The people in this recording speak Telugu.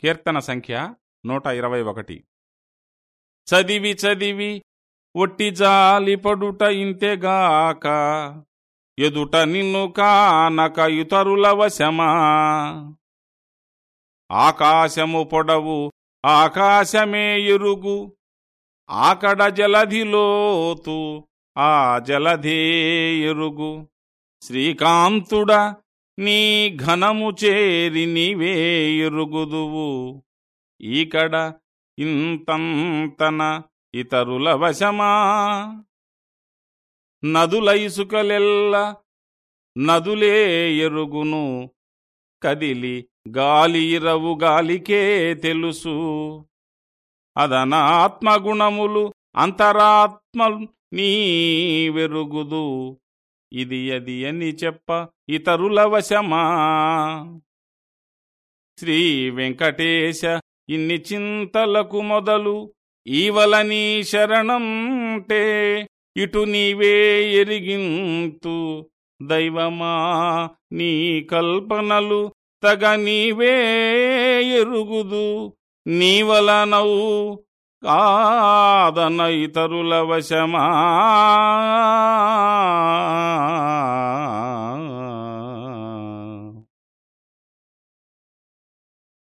కీర్తన సంఖ్య నూట ఇరవై ఒకటి. చదివి చదివి ఒట్టి జాలిపడుట ఇంతేగాక ఎదుట నిన్ను కానక ఇతరుల వశమా. ఆకాశము పొడవు ఆకాశమే ఎరుగు ఆకడ జలధిలోతు ఆ జలధే ఎరుగు. శ్రీకాంతుడ నీ ఘనము చేరి నీవే ఎరుగుదువు. ఈకడ ఇంతంతన ఇతరుల వశమా? నదుల ఇసుకలెల్ల నదులే ఎరుగును. కదిలి గాలి ఇరవు గాలికే తెలుసు. అదనాత్మగుణములు అంతరాత్మ నీ వెరుగుదు ఇది అది అని చెప్ప ఇతరుల వశమా? శ్రీ వెంకటేశ ఇన్ని చింతలకు మొదలు ఈవలని శరణంటే ఇటు నీవే ఎరిగింతు దైవమా నీ కల్పనలు తగ నీవే ఎరుగుదు నీవలనవు కాదన ఇతరుల వశమా?